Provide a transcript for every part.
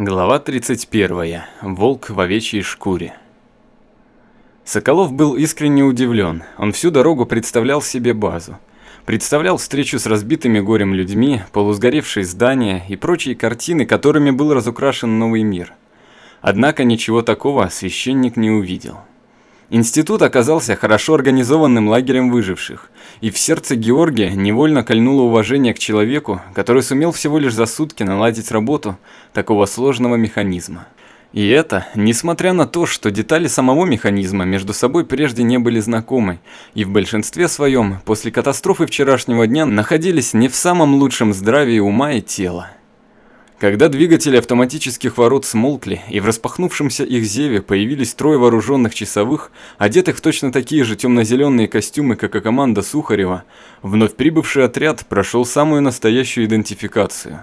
Глава 31. Волк в овечьей шкуре. Соколов был искренне удивлен. Он всю дорогу представлял себе базу. Представлял встречу с разбитыми горем людьми, полусгоревшие здания и прочие картины, которыми был разукрашен новый мир. Однако ничего такого священник не увидел. Институт оказался хорошо организованным лагерем выживших, и в сердце Георгия невольно кольнуло уважение к человеку, который сумел всего лишь за сутки наладить работу такого сложного механизма. И это, несмотря на то, что детали самого механизма между собой прежде не были знакомы, и в большинстве своем после катастрофы вчерашнего дня находились не в самом лучшем здравии ума и тела. Когда двигатели автоматических ворот смолкли, и в распахнувшемся их зеве появились трое вооруженных часовых, одетых в точно такие же темно-зеленые костюмы, как и команда Сухарева, вновь прибывший отряд прошел самую настоящую идентификацию.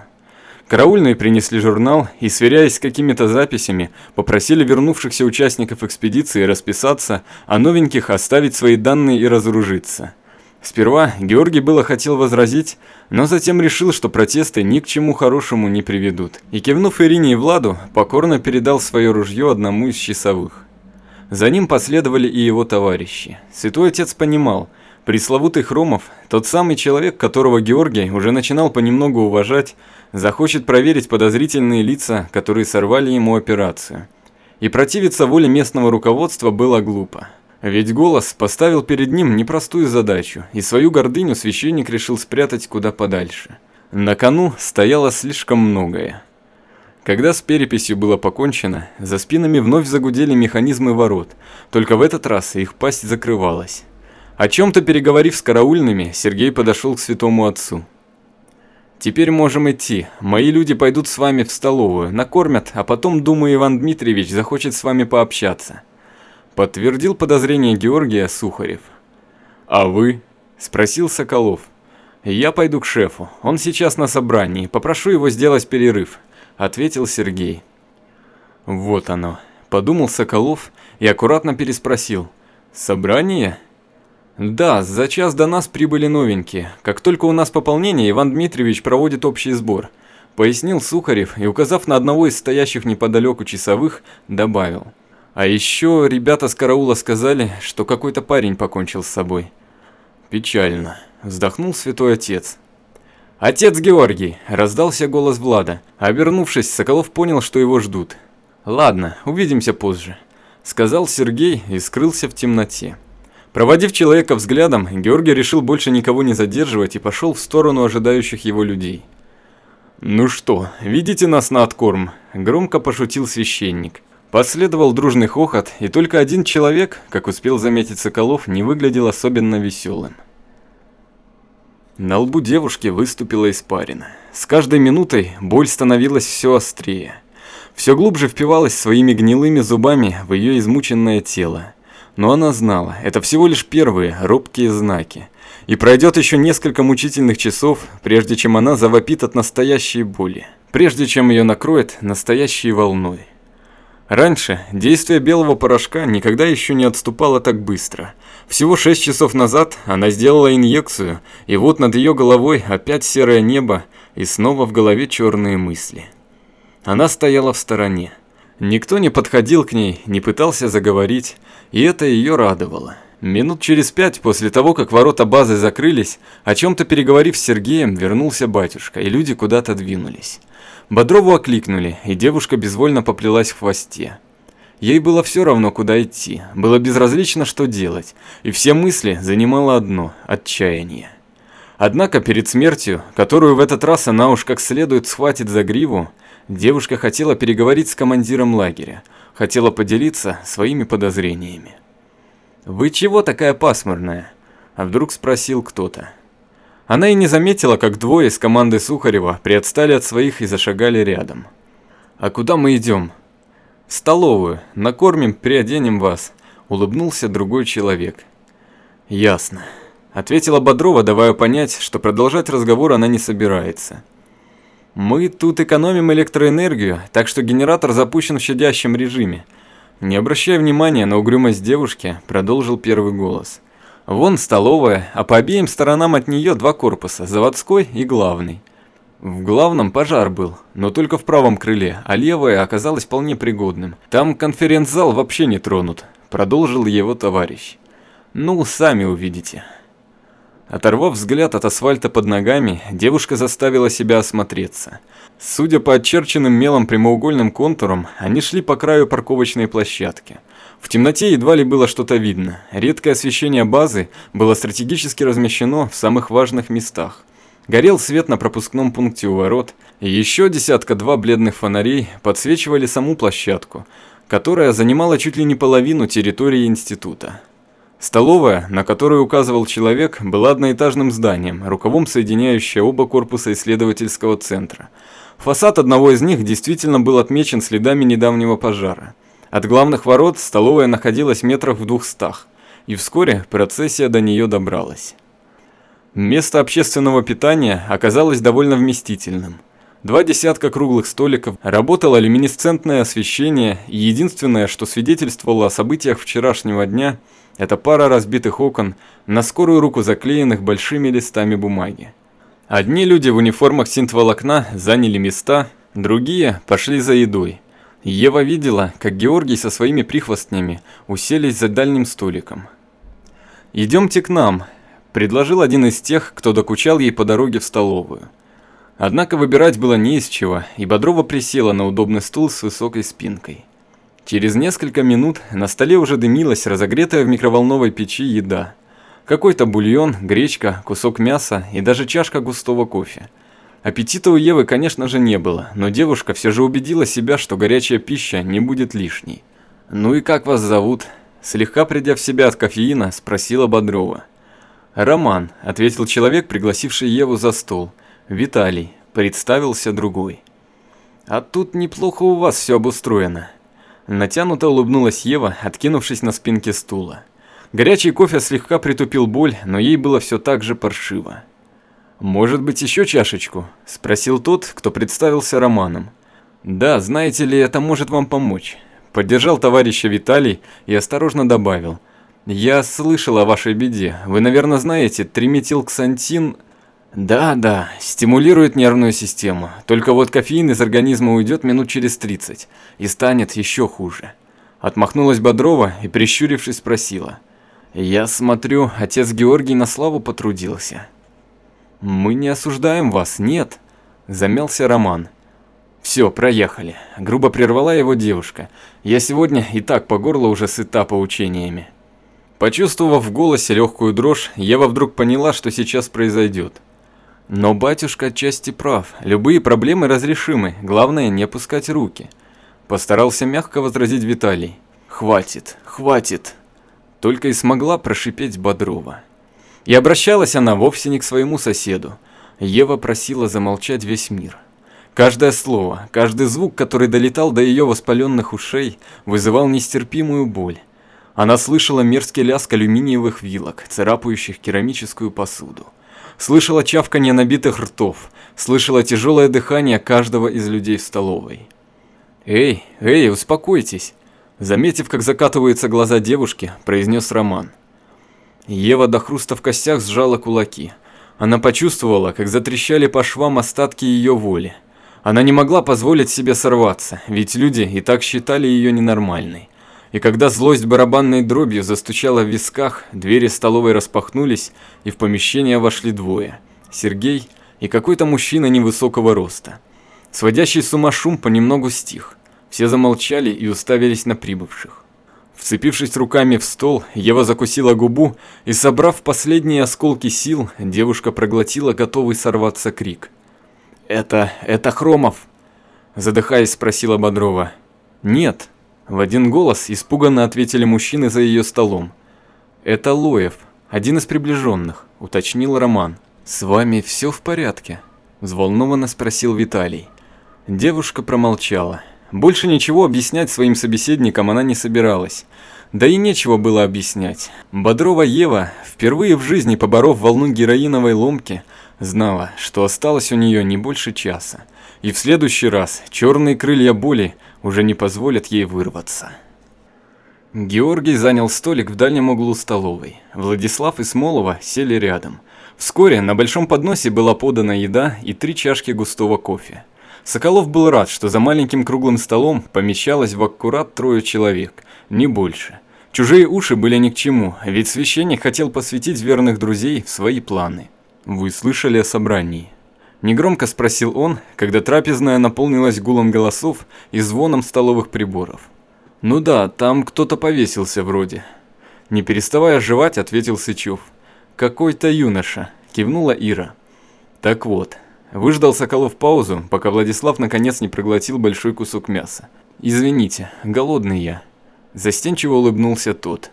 Караульные принесли журнал и, сверяясь с какими-то записями, попросили вернувшихся участников экспедиции расписаться, а новеньких оставить свои данные и разоружиться – Сперва Георгий было хотел возразить, но затем решил, что протесты ни к чему хорошему не приведут. И кивнув Ирине и Владу, покорно передал свое ружье одному из часовых. За ним последовали и его товарищи. Святой Отец понимал, пресловутый Хромов, тот самый человек, которого Георгий уже начинал понемногу уважать, захочет проверить подозрительные лица, которые сорвали ему операцию. И противиться воле местного руководства было глупо. Ведь голос поставил перед ним непростую задачу, и свою гордыню священник решил спрятать куда подальше. На кону стояло слишком многое. Когда с переписью было покончено, за спинами вновь загудели механизмы ворот, только в этот раз их пасть закрывалась. О чем-то переговорив с караульными, Сергей подошел к святому отцу. «Теперь можем идти. Мои люди пойдут с вами в столовую, накормят, а потом, думаю, Иван Дмитриевич захочет с вами пообщаться». Подтвердил подозрение Георгия Сухарев. «А вы?» – спросил Соколов. «Я пойду к шефу. Он сейчас на собрании. Попрошу его сделать перерыв», – ответил Сергей. «Вот оно», – подумал Соколов и аккуратно переспросил. «Собрание?» «Да, за час до нас прибыли новенькие. Как только у нас пополнение, Иван Дмитриевич проводит общий сбор», – пояснил Сухарев и, указав на одного из стоящих неподалеку часовых, добавил – а еще ребята с караула сказали, что какой-то парень покончил с собой. Печально, вздохнул святой отец. «Отец Георгий!» – раздался голос Влада. Обернувшись, Соколов понял, что его ждут. «Ладно, увидимся позже», – сказал Сергей и скрылся в темноте. Проводив человека взглядом, Георгий решил больше никого не задерживать и пошел в сторону ожидающих его людей. «Ну что, видите нас на откорм?» – громко пошутил священник. Последовал дружный хохот, и только один человек, как успел заметить Соколов, не выглядел особенно веселым. На лбу девушки выступила испарина. С каждой минутой боль становилась все острее. Все глубже впивалась своими гнилыми зубами в ее измученное тело. Но она знала, это всего лишь первые робкие знаки. И пройдет еще несколько мучительных часов, прежде чем она завопит от настоящей боли. Прежде чем ее накроет настоящей волной. Раньше действие белого порошка никогда еще не отступало так быстро. Всего 6 часов назад она сделала инъекцию, и вот над ее головой опять серое небо и снова в голове черные мысли. Она стояла в стороне. Никто не подходил к ней, не пытался заговорить, и это ее радовало. Минут через пять после того, как ворота базы закрылись, о чем-то переговорив с Сергеем, вернулся батюшка, и люди куда-то двинулись. Бодрову окликнули, и девушка безвольно поплелась в хвосте. Ей было все равно, куда идти, было безразлично, что делать, и все мысли занимало одно – отчаяние. Однако перед смертью, которую в этот раз она уж как следует схватит за гриву, девушка хотела переговорить с командиром лагеря, хотела поделиться своими подозрениями. «Вы чего такая пасмурная?» – а вдруг спросил кто-то. Она и не заметила, как двое из команды Сухарева приотстали от своих и зашагали рядом. «А куда мы идем?» «В столовую. Накормим, приоденем вас», – улыбнулся другой человек. «Ясно», – ответила Бодрова, давая понять, что продолжать разговор она не собирается. «Мы тут экономим электроэнергию, так что генератор запущен в щадящем режиме». Не обращая внимания на угрюмость девушки, продолжил первый голос – Вон столовая, а по обеим сторонам от нее два корпуса, заводской и главный. В главном пожар был, но только в правом крыле, а левое оказалось вполне пригодным. Там конференц-зал вообще не тронут, продолжил его товарищ. Ну, сами увидите. Оторвав взгляд от асфальта под ногами, девушка заставила себя осмотреться. Судя по очерченным мелом прямоугольным контурам, они шли по краю парковочной площадки. В темноте едва ли было что-то видно. Редкое освещение базы было стратегически размещено в самых важных местах. Горел свет на пропускном пункте у ворот, и еще десятка-два бледных фонарей подсвечивали саму площадку, которая занимала чуть ли не половину территории института. Столовая, на которую указывал человек, была одноэтажным зданием, рукавом соединяющее оба корпуса исследовательского центра. Фасад одного из них действительно был отмечен следами недавнего пожара. От главных ворот столовая находилась метрах в двухстах, и вскоре процессия до нее добралась. Место общественного питания оказалось довольно вместительным. Два десятка круглых столиков, работало люминесцентное освещение, и единственное, что свидетельствовало о событиях вчерашнего дня, это пара разбитых окон, на скорую руку заклеенных большими листами бумаги. Одни люди в униформах синтволокна заняли места, другие пошли за едой. Ева видела, как Георгий со своими прихвостнями уселись за дальним столиком. «Идемте к нам», предложил один из тех, кто докучал ей по дороге в столовую. Однако выбирать было не из чего, и Бодрова присела на удобный стул с высокой спинкой. Через несколько минут на столе уже дымилась разогретая в микроволновой печи еда. Какой-то бульон, гречка, кусок мяса и даже чашка густого кофе. Аппетита у Евы, конечно же, не было, но девушка все же убедила себя, что горячая пища не будет лишней. «Ну и как вас зовут?» Слегка придя в себя от кофеина, спросила Бодрова. «Роман», — ответил человек, пригласивший Еву за стол. «Виталий», — представился другой. «А тут неплохо у вас все обустроено». Натянуто улыбнулась Ева, откинувшись на спинке стула. Горячий кофе слегка притупил боль, но ей было все так же паршиво. «Может быть, еще чашечку?» – спросил тот, кто представился Романом. «Да, знаете ли, это может вам помочь». Поддержал товарища Виталий и осторожно добавил – «Я слышал о вашей беде. Вы, наверное, знаете, триметилксантин...» «Да-да, стимулирует нервную систему. Только вот кофеин из организма уйдет минут через 30 и станет еще хуже». Отмахнулась Бодрова и, прищурившись, спросила. «Я смотрю, отец Георгий на славу потрудился». «Мы не осуждаем вас, нет», – замялся Роман. «Все, проехали», – грубо прервала его девушка. «Я сегодня и так по горло уже сыта поучениями». Почувствовав в голосе легкую дрожь, Ева вдруг поняла, что сейчас произойдет. Но батюшка отчасти прав, любые проблемы разрешимы, главное не опускать руки. Постарался мягко возразить Виталий. «Хватит, хватит!» Только и смогла прошипеть Бодрова. И обращалась она вовсе не к своему соседу. Ева просила замолчать весь мир. Каждое слово, каждый звук, который долетал до ее воспаленных ушей, вызывал нестерпимую боль. Она слышала мерзкий лязг алюминиевых вилок, царапающих керамическую посуду. Слышала чавканье набитых ртов, слышала тяжелое дыхание каждого из людей в столовой. «Эй, эй, успокойтесь!» Заметив, как закатываются глаза девушки, произнес Роман. Ева до хруста в костях сжала кулаки. Она почувствовала, как затрещали по швам остатки ее воли. Она не могла позволить себе сорваться, ведь люди и так считали ее ненормальной. И когда злость барабанной дробью застучала в висках, двери столовой распахнулись, и в помещение вошли двое. Сергей и какой-то мужчина невысокого роста. Сводящий с ума шум понемногу стих. Все замолчали и уставились на прибывших. Вцепившись руками в стол, Ева закусила губу и, собрав последние осколки сил, девушка проглотила готовый сорваться крик. «Это... это Хромов?» Задыхаясь, спросила Бодрова. «Нет», в один голос испуганно ответили мужчины за ее столом. «Это Лоев, один из приближенных», — уточнил Роман. «С вами все в порядке?» — взволнованно спросил Виталий. Девушка промолчала. Больше ничего объяснять своим собеседникам она не собиралась. Да и нечего было объяснять. Бодрова Ева, впервые в жизни поборов волну героиновой ломки, знала, что осталось у нее не больше часа. И в следующий раз черные крылья боли уже не позволят ей вырваться. Георгий занял столик в дальнем углу столовой. Владислав и Смолова сели рядом. Вскоре на большом подносе была подана еда и три чашки густого кофе. Соколов был рад, что за маленьким круглым столом помещалось в аккурат трое человек, не больше. Чужие уши были ни к чему, ведь священник хотел посвятить верных друзей в свои планы. «Вы слышали о собрании?» Негромко спросил он, когда трапезная наполнилась гулом голосов и звоном столовых приборов. «Ну да, там кто-то повесился вроде». Не переставая жевать, ответил Сычев. «Какой-то юноша», – кивнула Ира. «Так вот». Выждал Соколов паузу, пока Владислав наконец не проглотил большой кусок мяса. «Извините, голодный я». Застенчиво улыбнулся тот.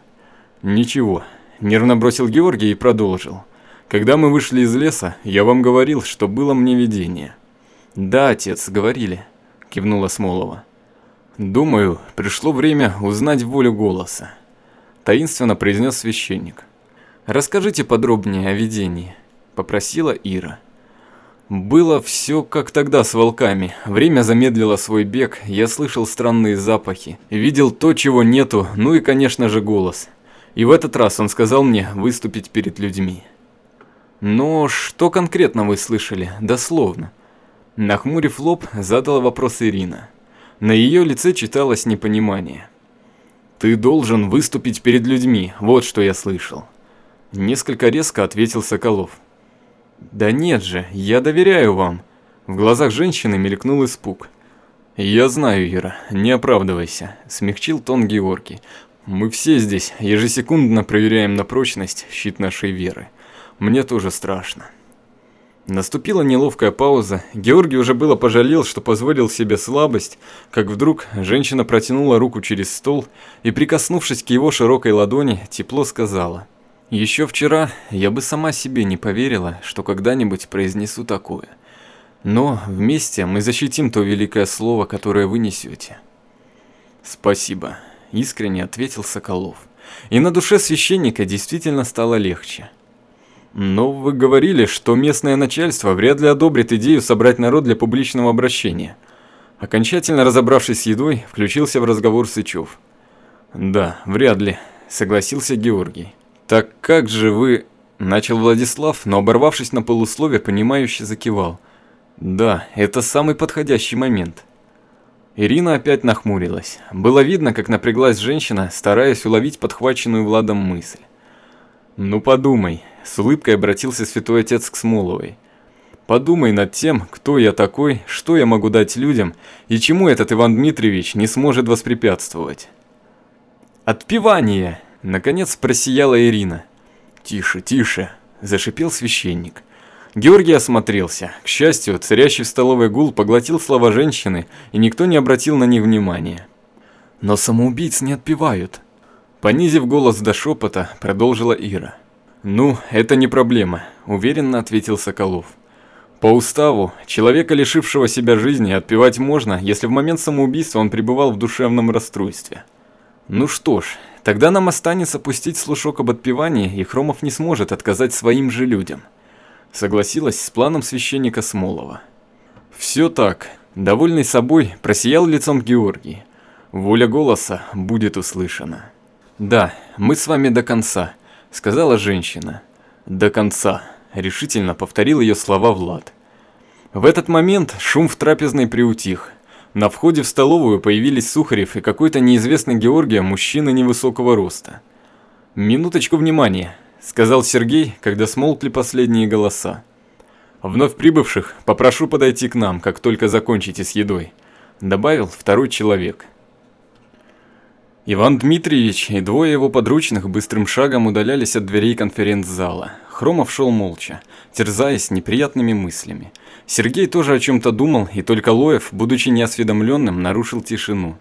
«Ничего», – нервно бросил Георгий и продолжил. «Когда мы вышли из леса, я вам говорил, что было мне видение». «Да, отец, говорили», – кивнула Смолова. «Думаю, пришло время узнать волю голоса», – таинственно произнес священник. «Расскажите подробнее о видении», – попросила Ира. Было все как тогда с волками. Время замедлило свой бег, я слышал странные запахи, видел то, чего нету, ну и, конечно же, голос. И в этот раз он сказал мне выступить перед людьми. Но что конкретно вы слышали, дословно? Нахмурив лоб, задала вопрос Ирина. На ее лице читалось непонимание. «Ты должен выступить перед людьми, вот что я слышал». Несколько резко ответил Соколов. «Да нет же, я доверяю вам». В глазах женщины мелькнул испуг. «Я знаю, Ира, не оправдывайся», – смягчил тон Георгий. «Мы все здесь ежесекундно проверяем на прочность щит нашей веры. Мне тоже страшно». Наступила неловкая пауза. Георгий уже было пожалел, что позволил себе слабость, как вдруг женщина протянула руку через стол и, прикоснувшись к его широкой ладони, тепло сказала – еще вчера я бы сама себе не поверила, что когда-нибудь произнесу такое. Но вместе мы защитим то великое слово, которое вы несете. Спасибо, искренне ответил Соколов. И на душе священника действительно стало легче. Но вы говорили, что местное начальство вряд ли одобрит идею собрать народ для публичного обращения. Окончательно разобравшись с едой, включился в разговор Сычев. Да, вряд ли, согласился Георгий. «Так как же вы...» – начал Владислав, но оборвавшись на полуслове, понимающе закивал. «Да, это самый подходящий момент». Ирина опять нахмурилась. Было видно, как напряглась женщина, стараясь уловить подхваченную Владом мысль. «Ну подумай», – с улыбкой обратился святой отец к Смоловой. «Подумай над тем, кто я такой, что я могу дать людям, и чему этот Иван Дмитриевич не сможет воспрепятствовать». «Отпевание!» Наконец просияла Ирина. «Тише, тише!» – зашипел священник. Георгий осмотрелся. К счастью, царящий в столовой гул поглотил слова женщины, и никто не обратил на них внимания. «Но самоубийц не отпевают!» Понизив голос до шепота, продолжила Ира. «Ну, это не проблема», – уверенно ответил Соколов. По уставу, человека, лишившего себя жизни, отпевать можно, если в момент самоубийства он пребывал в душевном расстройстве. Ну что ж, Тогда нам останется пустить слушок об отпевании, и Хромов не сможет отказать своим же людям. Согласилась с планом священника Смолова. Все так. Довольный собой, просиял лицом Георгий. Воля голоса будет услышана. «Да, мы с вами до конца», — сказала женщина. «До конца», — решительно повторил ее слова Влад. В этот момент шум в трапезной приутих. На входе в столовую появились Сухарев и какой-то неизвестный Георгия, мужчина невысокого роста. «Минуточку внимания», — сказал Сергей, когда смолкли последние голоса. «Вновь прибывших попрошу подойти к нам, как только закончите с едой», — добавил второй человек. Иван Дмитриевич и двое его подручных быстрым шагом удалялись от дверей конференц-зала. Хромов шел молча, терзаясь неприятными мыслями. Сергей тоже о чем-то думал, и только Лоев, будучи неосведомленным, нарушил тишину.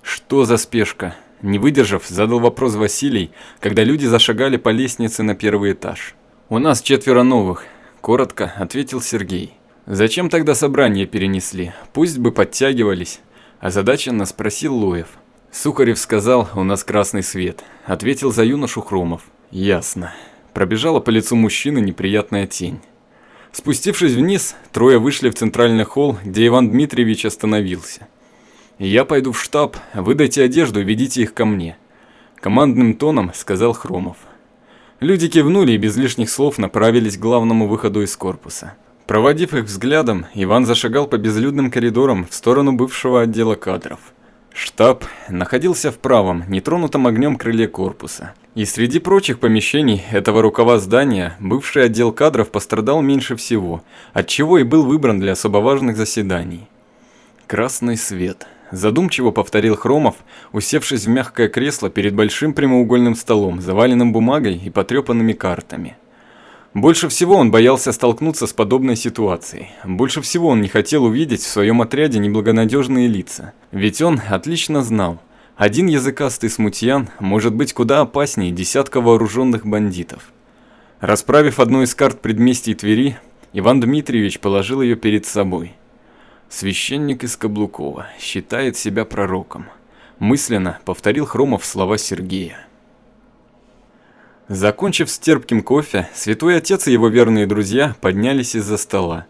«Что за спешка?» Не выдержав, задал вопрос Василий, когда люди зашагали по лестнице на первый этаж. «У нас четверо новых», – коротко ответил Сергей. «Зачем тогда собрание перенесли? Пусть бы подтягивались», – озадаченно спросил Лоев. Сухарев сказал, у нас красный свет, ответил за юношу Хромов. Ясно. Пробежала по лицу мужчины неприятная тень. Спустившись вниз, трое вышли в центральный холл, где Иван Дмитриевич остановился. «Я пойду в штаб, выдайте одежду ведите их ко мне», – командным тоном сказал Хромов. Люди кивнули и без лишних слов направились к главному выходу из корпуса. Проводив их взглядом, Иван зашагал по безлюдным коридорам в сторону бывшего отдела кадров. Штаб находился в правом, нетронутом огнем крыле корпуса. И среди прочих помещений этого рукава здания бывший отдел кадров пострадал меньше всего, отчего и был выбран для особо важных заседаний. Красный свет. Задумчиво повторил Хромов, усевшись в мягкое кресло перед большим прямоугольным столом, заваленным бумагой и потрепанными картами. Больше всего он боялся столкнуться с подобной ситуацией. Больше всего он не хотел увидеть в своем отряде неблагонадежные лица. Ведь он отлично знал, один языкастый смутьян может быть куда опаснее десятка вооруженных бандитов. Расправив одну из карт предместий Твери, Иван Дмитриевич положил ее перед собой. Священник из Каблукова считает себя пророком. Мысленно повторил Хромов слова Сергея. Закончив с терпким кофе, святой отец и его верные друзья поднялись из-за стола.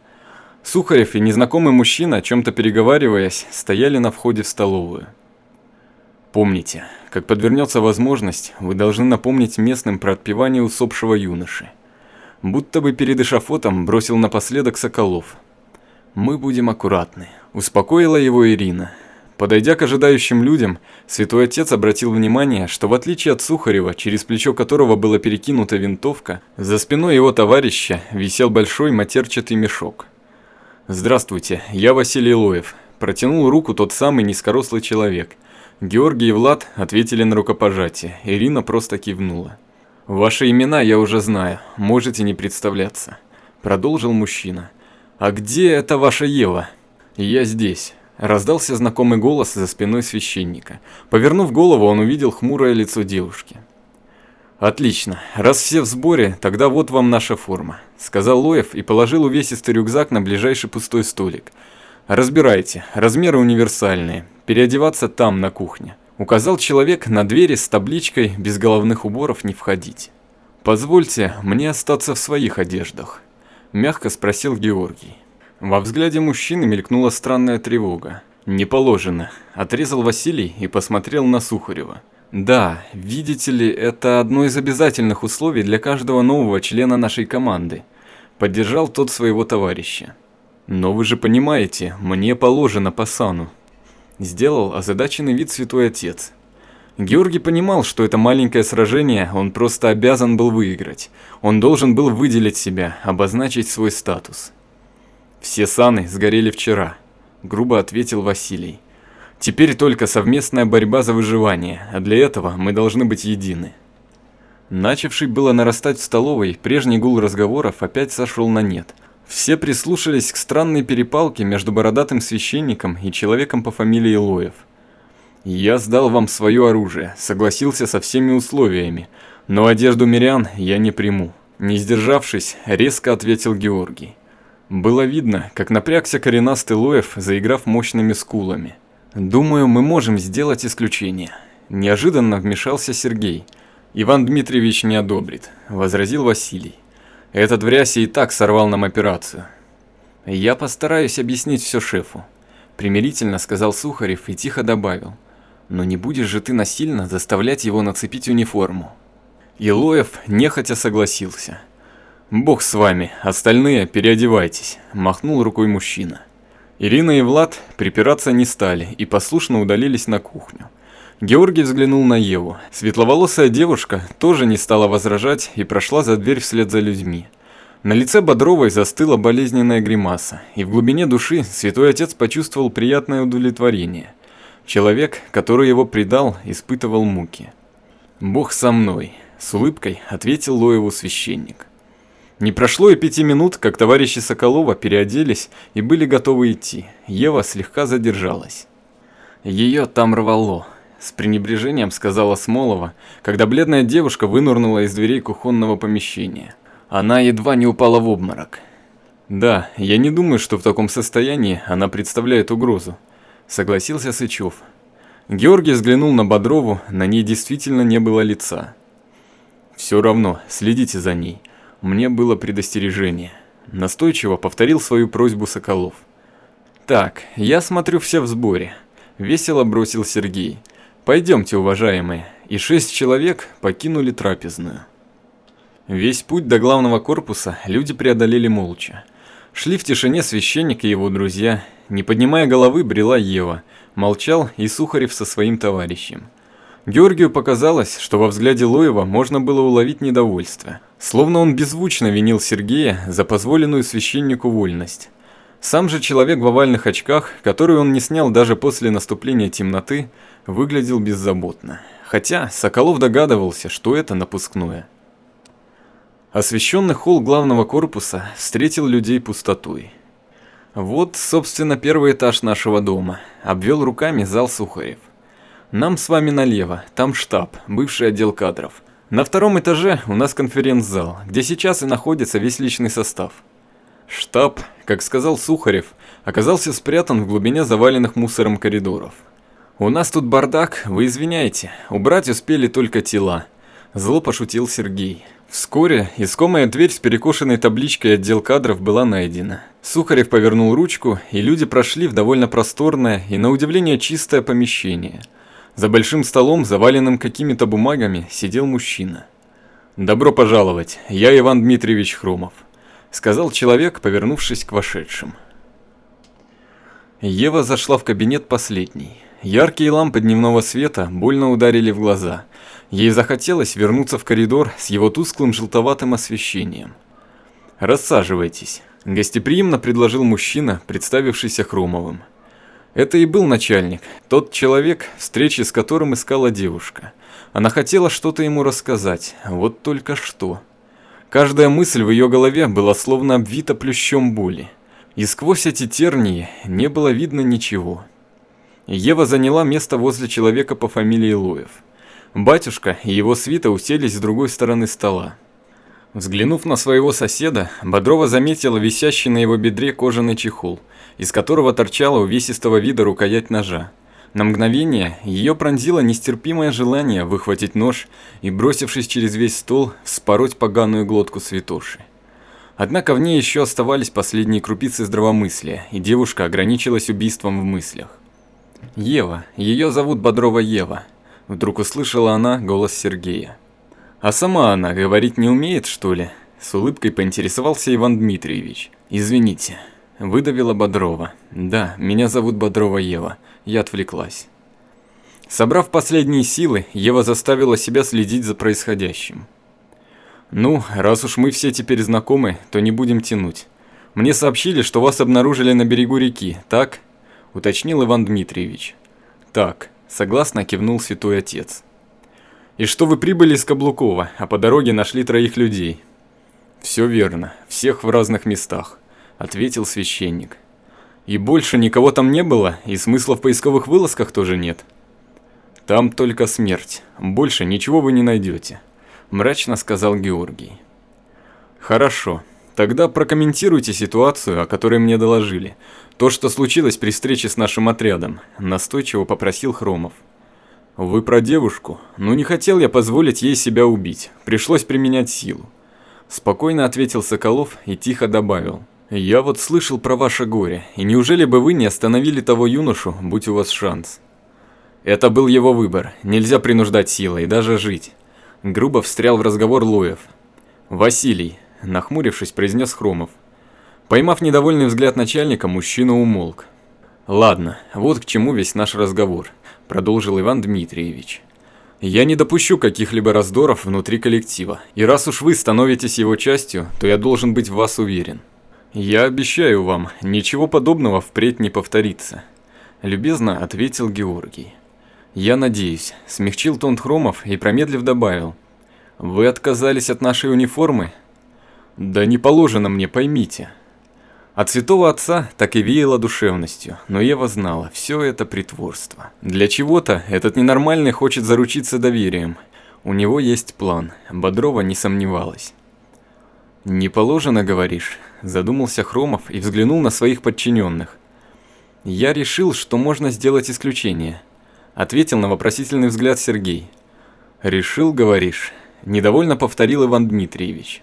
Сухарев и незнакомый мужчина, о чем-то переговариваясь, стояли на входе в столовую. Помните, как подвернется возможность, вы должны напомнить местным про отпевание усопшего юноши. Будто бы перед эшафотом бросил напоследок Соколов. «Мы будем аккуратны», – успокоила его Ирина, Подойдя к ожидающим людям, святой отец обратил внимание, что в отличие от Сухарева, через плечо которого была перекинута винтовка, за спиной его товарища висел большой матерчатый мешок. «Здравствуйте, я Василий Лоев», – протянул руку тот самый низкорослый человек. Георгий и Влад ответили на рукопожатие, Ирина просто кивнула. «Ваши имена я уже знаю, можете не представляться», – продолжил мужчина. «А где это ваша Ева?» «Я здесь». Раздался знакомый голос за спиной священника. Повернув голову, он увидел хмурое лицо девушки. «Отлично. Раз все в сборе, тогда вот вам наша форма», — сказал Лоев и положил увесистый рюкзак на ближайший пустой столик. «Разбирайте. Размеры универсальные. Переодеваться там, на кухне». Указал человек на двери с табличкой «Без головных уборов не входить». «Позвольте мне остаться в своих одеждах», — мягко спросил Георгий. Во взгляде мужчины мелькнула странная тревога. «Не положено», – отрезал Василий и посмотрел на Сухарева. «Да, видите ли, это одно из обязательных условий для каждого нового члена нашей команды», – поддержал тот своего товарища. «Но вы же понимаете, мне положено по сану», – сделал озадаченный вид святой отец. Георгий понимал, что это маленькое сражение он просто обязан был выиграть. Он должен был выделить себя, обозначить свой статус. «Все саны сгорели вчера», – грубо ответил Василий. «Теперь только совместная борьба за выживание, а для этого мы должны быть едины». Начавший было нарастать в столовой, прежний гул разговоров опять сошел на нет. Все прислушались к странной перепалке между бородатым священником и человеком по фамилии Лоев. «Я сдал вам свое оружие, согласился со всеми условиями, но одежду мирян я не приму». Не сдержавшись, резко ответил Георгий. Было видно, как напрягся коренастый Лоев, заиграв мощными скулами. «Думаю, мы можем сделать исключение». Неожиданно вмешался Сергей. «Иван Дмитриевич не одобрит», – возразил Василий. «Этот в рясе и так сорвал нам операцию». «Я постараюсь объяснить все шефу», – примирительно сказал Сухарев и тихо добавил. «Но не будешь же ты насильно заставлять его нацепить униформу». Илоев нехотя согласился – «Бог с вами, остальные переодевайтесь», – махнул рукой мужчина. Ирина и Влад припираться не стали и послушно удалились на кухню. Георгий взглянул на Еву. Светловолосая девушка тоже не стала возражать и прошла за дверь вслед за людьми. На лице Бодровой застыла болезненная гримаса, и в глубине души святой отец почувствовал приятное удовлетворение. Человек, который его предал, испытывал муки. «Бог со мной», – с улыбкой ответил Лоеву священник. Не прошло и пяти минут, как товарищи Соколова переоделись и были готовы идти. Ева слегка задержалась. Ее там рвало, с пренебрежением сказала Смолова, когда бледная девушка вынырнула из дверей кухонного помещения. Она едва не упала в обморок. Да, я не думаю, что в таком состоянии она представляет угрозу, согласился Сычев. Георгий взглянул на Бодрову, на ней действительно не было лица. Все равно, следите за ней. Мне было предостережение. Настойчиво повторил свою просьбу Соколов. «Так, я смотрю, все в сборе», – весело бросил Сергей. «Пойдемте, уважаемые». И шесть человек покинули трапезную. Весь путь до главного корпуса люди преодолели молча. Шли в тишине священник и его друзья. Не поднимая головы, брела Ева. Молчал и Сухарев со своим товарищем. Георгию показалось, что во взгляде Лоева можно было уловить недовольство. Словно он беззвучно винил Сергея за позволенную священнику вольность. Сам же человек в овальных очках, который он не снял даже после наступления темноты, выглядел беззаботно. Хотя Соколов догадывался, что это напускное. Освещенный холл главного корпуса встретил людей пустотой. Вот, собственно, первый этаж нашего дома. Обвел руками зал Сухарев. Нам с вами налево, там штаб, бывший отдел кадров. На втором этаже у нас конференц-зал, где сейчас и находится весь личный состав. Штаб, как сказал Сухарев, оказался спрятан в глубине заваленных мусором коридоров. «У нас тут бардак, вы извиняйте, убрать успели только тела», – зло пошутил Сергей. Вскоре искомая дверь с перекошенной табличкой «Отдел кадров» была найдена. Сухарев повернул ручку, и люди прошли в довольно просторное и, на удивление, чистое помещение. За большим столом, заваленным какими-то бумагами, сидел мужчина. «Добро пожаловать, я Иван Дмитриевич Хромов», — сказал человек, повернувшись к вошедшим. Ева зашла в кабинет последней. Яркие лампы дневного света больно ударили в глаза. Ей захотелось вернуться в коридор с его тусклым желтоватым освещением. «Рассаживайтесь», – гостеприимно предложил мужчина, представившийся Хромовым. Это и был начальник, тот человек, встречи с которым искала девушка. Она хотела что-то ему рассказать, вот только что. Каждая мысль в ее голове была словно обвита плющом боли. И сквозь эти тернии не было видно ничего. Ева заняла место возле человека по фамилии Луев. Батюшка и его свита уселись с другой стороны стола. Взглянув на своего соседа, Бодрова заметила висящий на его бедре кожаный чехол, из которого торчала увесистого вида рукоять ножа. На мгновение ее пронзило нестерпимое желание выхватить нож и, бросившись через весь стол, вспороть поганую глотку святоши. Однако в ней еще оставались последние крупицы здравомыслия, и девушка ограничилась убийством в мыслях. Ева, ее зовут Бодрова Ева. Вдруг услышала она голос Сергея. А сама она говорить не умеет, что ли? С улыбкой поинтересовался Иван Дмитриевич. Извините, выдавила Бодрова. Да, меня зовут Бодрова Ева. Я отвлеклась. Собрав последние силы, Ева заставила себя следить за происходящим. «Ну, раз уж мы все теперь знакомы, то не будем тянуть. Мне сообщили, что вас обнаружили на берегу реки, так?» уточнил Иван Дмитриевич. Так, согласно кивнул святой отец. И что вы прибыли из Каблукова, а по дороге нашли троих людей? Все верно, всех в разных местах, ответил священник. И больше никого там не было, и смысла в поисковых вылазках тоже нет. Там только смерть, больше ничего вы не найдете, мрачно сказал Георгий. Хорошо, тогда прокомментируйте ситуацию, о которой мне доложили. То, что случилось при встрече с нашим отрядом, настойчиво попросил Хромов. Вы про девушку? Ну не хотел я позволить ей себя убить. Пришлось применять силу. Спокойно ответил Соколов и тихо добавил. Я вот слышал про ваше горе, и неужели бы вы не остановили того юношу, будь у вас шанс? Это был его выбор, нельзя принуждать силой, даже жить. Грубо встрял в разговор Луев. Василий, нахмурившись, произнес Хромов. Поймав недовольный взгляд начальника, мужчина умолк. «Ладно, вот к чему весь наш разговор», – продолжил Иван Дмитриевич. «Я не допущу каких-либо раздоров внутри коллектива, и раз уж вы становитесь его частью, то я должен быть в вас уверен. Я обещаю вам, ничего подобного впредь не повторится», – любезно ответил Георгий. «Я надеюсь», – смягчил тон Хромов и промедлив добавил. «Вы отказались от нашей униформы?» «Да не положено мне, поймите», от святого отца так и веяло душевностью, но Ева знала, все это притворство. Для чего-то этот ненормальный хочет заручиться доверием. У него есть план, Бодрова не сомневалась. «Не положено, говоришь?» – задумался Хромов и взглянул на своих подчиненных. «Я решил, что можно сделать исключение», – ответил на вопросительный взгляд Сергей. «Решил, говоришь?» – недовольно повторил Иван Дмитриевич.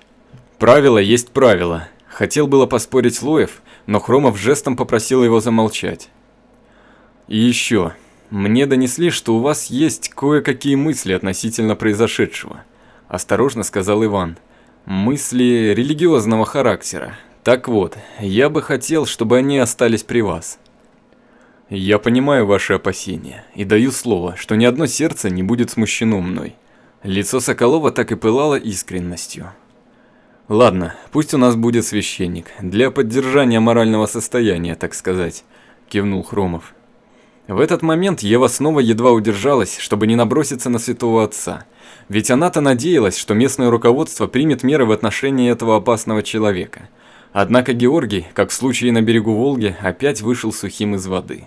«Правило есть правило», Хотел было поспорить Лоев, но Хромов жестом попросил его замолчать. «И еще, мне донесли, что у вас есть кое-какие мысли относительно произошедшего», – осторожно сказал Иван. Мысли религиозного характера. Так вот, я бы хотел, чтобы они остались при вас. Я понимаю ваши опасения и даю слово, что ни одно сердце не будет смущено мной. Лицо Соколова так и пылало искренностью. Ладно, пусть у нас будет священник, для поддержания морального состояния, так сказать, кивнул Хромов. В этот момент Ева снова едва удержалась, чтобы не наброситься на святого отца. Ведь она-то надеялась, что местное руководство примет меры в отношении этого опасного человека. Однако Георгий, как в случае на берегу Волги, опять вышел сухим из воды.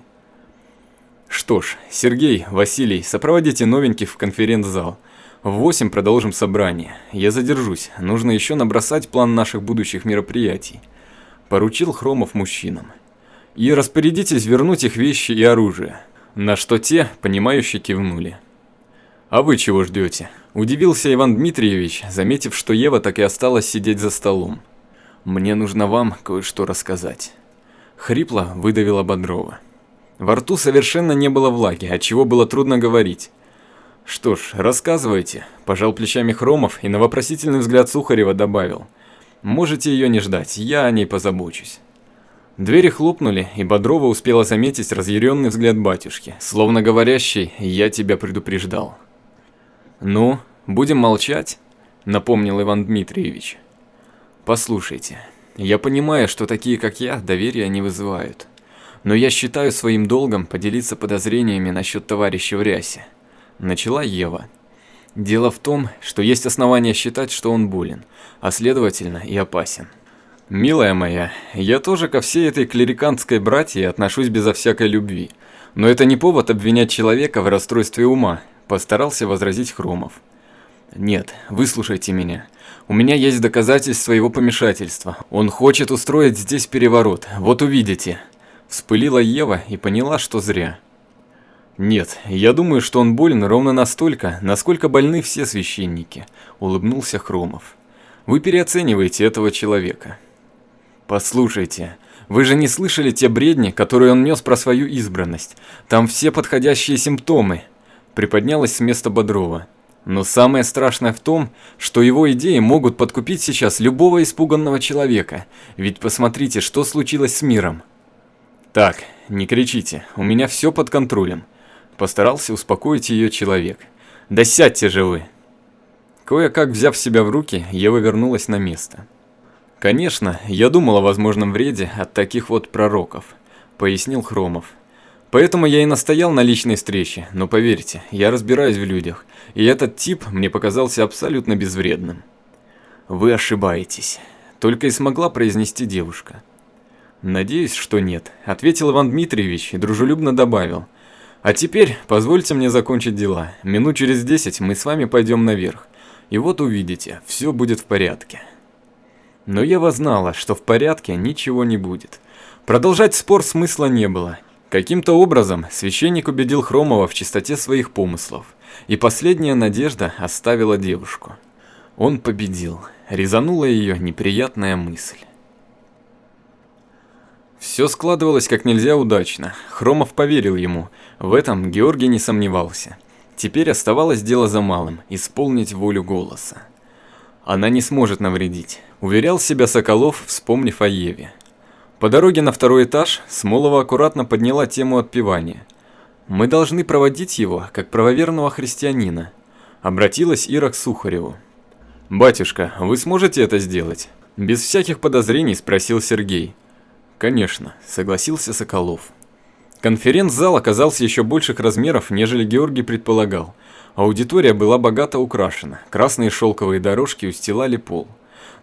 Что ж, Сергей, Василий, сопроводите новеньких в конференц-зал. В 8 продолжим собрание. Я задержусь, нужно еще набросать план наших будущих мероприятий. Поручил Хромов мужчинам. И распорядитесь вернуть их вещи и оружие. На что те, понимающе кивнули. «А вы чего ждете?» – удивился Иван Дмитриевич, заметив, что Ева так и осталась сидеть за столом. «Мне нужно вам кое-что рассказать». Хрипло выдавила Бодрова. Во рту совершенно не было влаги, от чего было трудно говорить. «Что ж, рассказывайте», – пожал плечами Хромов и на вопросительный взгляд Сухарева добавил. «Можете ее не ждать, я о ней позабочусь». Двери хлопнули, и Бодрова успела заметить разъяренный взгляд батюшки, словно говорящий «я тебя предупреждал». «Ну, будем молчать?» – напомнил Иван Дмитриевич. «Послушайте, я понимаю, что такие, как я, доверия не вызывают но я считаю своим долгом поделиться подозрениями насчет товарища в рясе. Начала Ева. Дело в том, что есть основания считать, что он болен, а следовательно и опасен. Милая моя, я тоже ко всей этой клерикантской братье отношусь безо всякой любви, но это не повод обвинять человека в расстройстве ума, постарался возразить Хромов. Нет, выслушайте меня. У меня есть доказательства своего помешательства. Он хочет устроить здесь переворот, вот увидите. Вспылила Ева и поняла, что зря. «Нет, я думаю, что он болен ровно настолько, насколько больны все священники», – улыбнулся Хромов. «Вы переоцениваете этого человека». «Послушайте, вы же не слышали те бредни, которые он нес про свою избранность? Там все подходящие симптомы», – приподнялась с места Бодрова. «Но самое страшное в том, что его идеи могут подкупить сейчас любого испуганного человека. Ведь посмотрите, что случилось с миром». «Так, не кричите, у меня все под контролем», – постарался успокоить ее человек. «Да сядьте же вы!» Кое-как взяв себя в руки, Ева вернулась на место. «Конечно, я думал о возможном вреде от таких вот пророков», – пояснил Хромов. «Поэтому я и настоял на личной встрече, но поверьте, я разбираюсь в людях, и этот тип мне показался абсолютно безвредным». «Вы ошибаетесь», – только и смогла произнести девушка. «Надеюсь, что нет», — ответил Иван Дмитриевич и дружелюбно добавил. «А теперь позвольте мне закончить дела. Минут через десять мы с вами пойдем наверх. И вот увидите, все будет в порядке». Но Ева знала, что в порядке ничего не будет. Продолжать спор смысла не было. Каким-то образом священник убедил Хромова в чистоте своих помыслов, и последняя надежда оставила девушку. Он победил. Резанула ее неприятная мысль. Все складывалось как нельзя удачно. Хромов поверил ему. В этом Георгий не сомневался. Теперь оставалось дело за малым – исполнить волю голоса. Она не сможет навредить, уверял себя Соколов, вспомнив о Еве. По дороге на второй этаж Смолова аккуратно подняла тему отпевания. «Мы должны проводить его, как правоверного христианина», – обратилась Ира к Сухареву. «Батюшка, вы сможете это сделать?» Без всяких подозрений спросил Сергей. «Конечно», – согласился Соколов. Конференц-зал оказался еще больших размеров, нежели Георгий предполагал. Аудитория была богато украшена, красные шелковые дорожки устилали пол.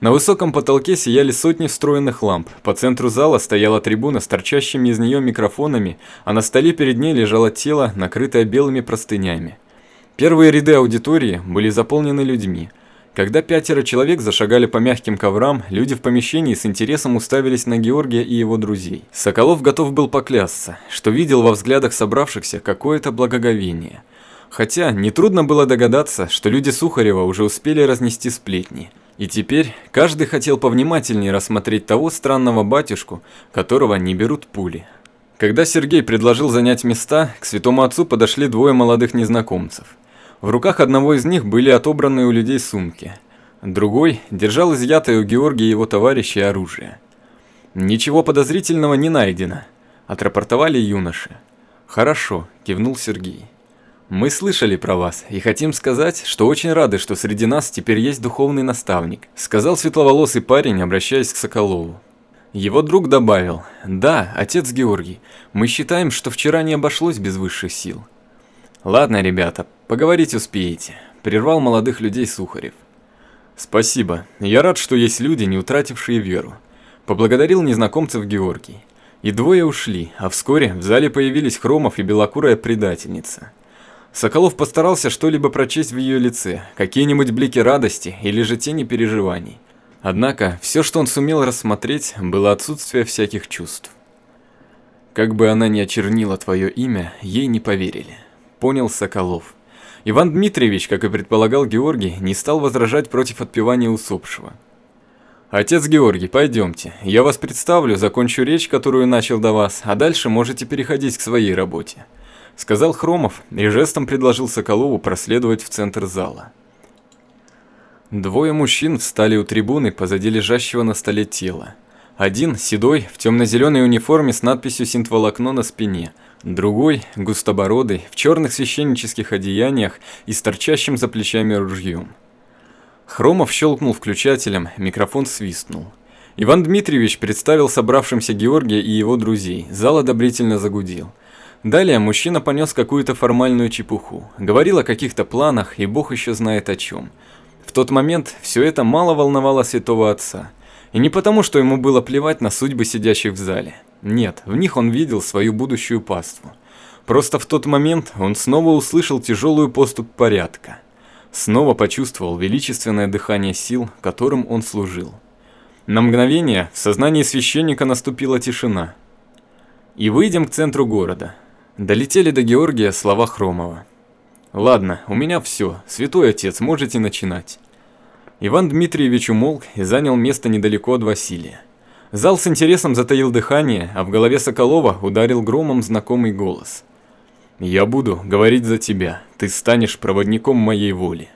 На высоком потолке сияли сотни встроенных ламп, по центру зала стояла трибуна с торчащими из нее микрофонами, а на столе перед ней лежало тело, накрытое белыми простынями. Первые ряды аудитории были заполнены людьми – когда пятеро человек зашагали по мягким коврам, люди в помещении с интересом уставились на Георгия и его друзей. Соколов готов был поклясться, что видел во взглядах собравшихся какое-то благоговение. Хотя нетрудно было догадаться, что люди Сухарева уже успели разнести сплетни. И теперь каждый хотел повнимательнее рассмотреть того странного батюшку, которого не берут пули. Когда Сергей предложил занять места, к святому отцу подошли двое молодых незнакомцев – в руках одного из них были отобраны у людей сумки. Другой держал изъятое у Георгия и его товарища оружие. «Ничего подозрительного не найдено», – отрапортовали юноши. «Хорошо», – кивнул Сергей. «Мы слышали про вас и хотим сказать, что очень рады, что среди нас теперь есть духовный наставник», – сказал светловолосый парень, обращаясь к Соколову. Его друг добавил, «Да, отец Георгий, мы считаем, что вчера не обошлось без высших сил». «Ладно, ребята, поговорить успеете», – прервал молодых людей Сухарев. «Спасибо, я рад, что есть люди, не утратившие веру», – поблагодарил незнакомцев Георгий. И двое ушли, а вскоре в зале появились Хромов и белокурая предательница. Соколов постарался что-либо прочесть в ее лице, какие-нибудь блики радости или же тени переживаний – Однако, все, что он сумел рассмотреть, было отсутствие всяких чувств. Как бы она ни очернила твое имя, ей не поверили. Понял Соколов. Иван Дмитриевич, как и предполагал Георгий, не стал возражать против отпевания усопшего. «Отец Георгий, пойдемте. Я вас представлю, закончу речь, которую начал до вас, а дальше можете переходить к своей работе», — сказал Хромов и жестом предложил Соколову проследовать в центр зала. Двое мужчин встали у трибуны позади лежащего на столе тела. Один, седой, в темно-зеленой униформе с надписью «Синтволокно» на спине. Другой, густобородый, в черных священнических одеяниях и с торчащим за плечами ружьем. Хромов щелкнул включателем, микрофон свистнул. Иван Дмитриевич представил собравшимся Георгия и его друзей, зал одобрительно загудел. Далее мужчина понес какую-то формальную чепуху, говорил о каких-то планах и бог еще знает о чем – в тот момент все это мало волновало святого отца. И не потому, что ему было плевать на судьбы сидящих в зале. Нет, в них он видел свою будущую паству. Просто в тот момент он снова услышал тяжелую поступ порядка. Снова почувствовал величественное дыхание сил, которым он служил. На мгновение в сознании священника наступила тишина. И выйдем к центру города. Долетели до Георгия слова Хромова. Ладно, у меня все. Святой отец, можете начинать. Иван Дмитриевич умолк и занял место недалеко от Василия. Зал с интересом затаил дыхание, а в голове Соколова ударил громом знакомый голос. «Я буду говорить за тебя, ты станешь проводником моей воли».